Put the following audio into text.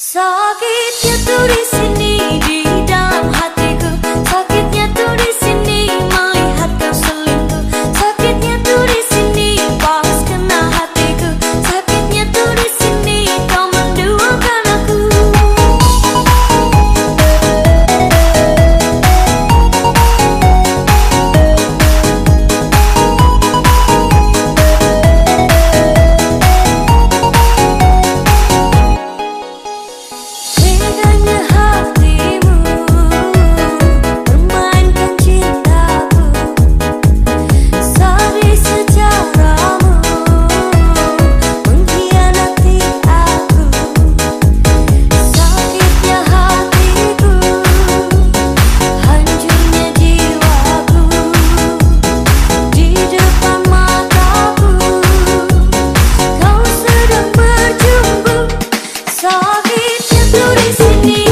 Sakitnya tuh Kau sedang